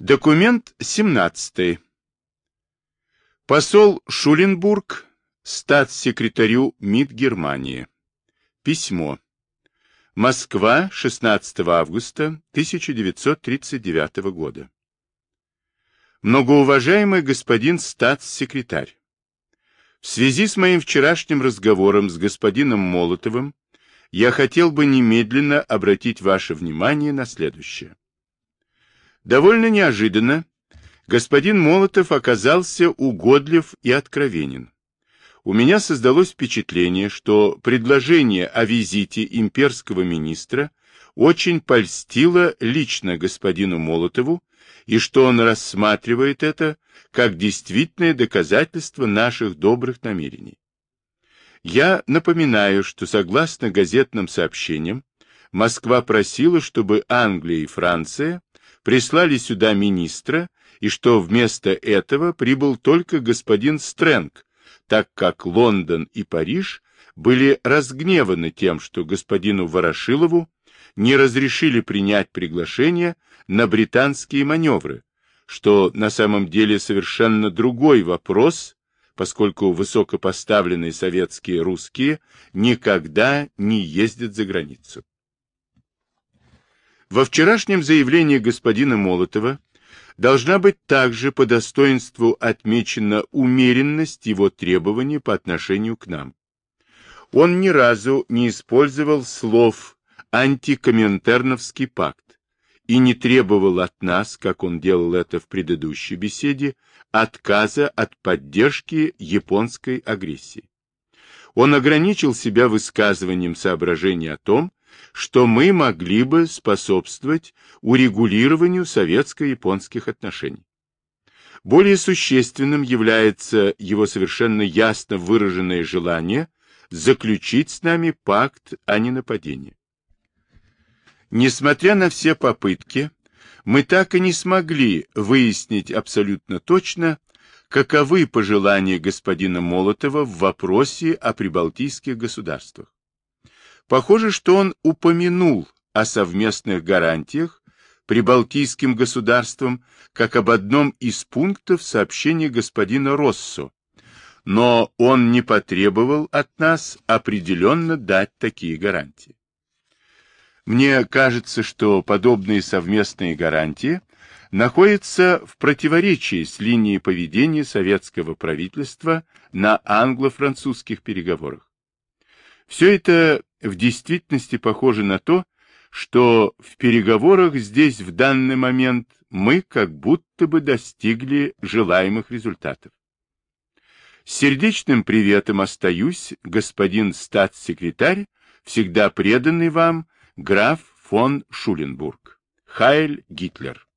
Документ 17. Посол Шуленбург статс-секретарю МИД Германии. Письмо. Москва, 16 августа 1939 года. Многоуважаемый господин статс-секретарь, в связи с моим вчерашним разговором с господином Молотовым я хотел бы немедленно обратить ваше внимание на следующее. Довольно неожиданно господин Молотов оказался угодлив и откровенен. У меня создалось впечатление, что предложение о визите имперского министра очень польстило лично господину Молотову, и что он рассматривает это как действительное доказательство наших добрых намерений. Я напоминаю, что согласно газетным сообщениям, Москва просила, чтобы Англия и Франция прислали сюда министра, и что вместо этого прибыл только господин Стрэнг, так как Лондон и Париж были разгневаны тем, что господину Ворошилову не разрешили принять приглашение на британские маневры, что на самом деле совершенно другой вопрос, поскольку высокопоставленные советские русские никогда не ездят за границу. Во вчерашнем заявлении господина Молотова должна быть также по достоинству отмечена умеренность его требований по отношению к нам. Он ни разу не использовал слов «антикоминтерновский пакт» и не требовал от нас, как он делал это в предыдущей беседе, отказа от поддержки японской агрессии. Он ограничил себя высказыванием соображений о том, что мы могли бы способствовать урегулированию советско-японских отношений. Более существенным является его совершенно ясно выраженное желание заключить с нами пакт о ненападении. Несмотря на все попытки, мы так и не смогли выяснить абсолютно точно, каковы пожелания господина Молотова в вопросе о прибалтийских государствах. Похоже, что он упомянул о совместных гарантиях прибалтийским государствам как об одном из пунктов сообщения господина Россо, но он не потребовал от нас определенно дать такие гарантии. Мне кажется, что подобные совместные гарантии находятся в противоречии с линией поведения советского правительства на англо-французских переговорах. Все это в действительности похоже на то, что в переговорах здесь в данный момент мы как будто бы достигли желаемых результатов. С сердечным приветом остаюсь, господин статс-секретарь, всегда преданный вам, граф фон Шуленбург. Хайль Гитлер.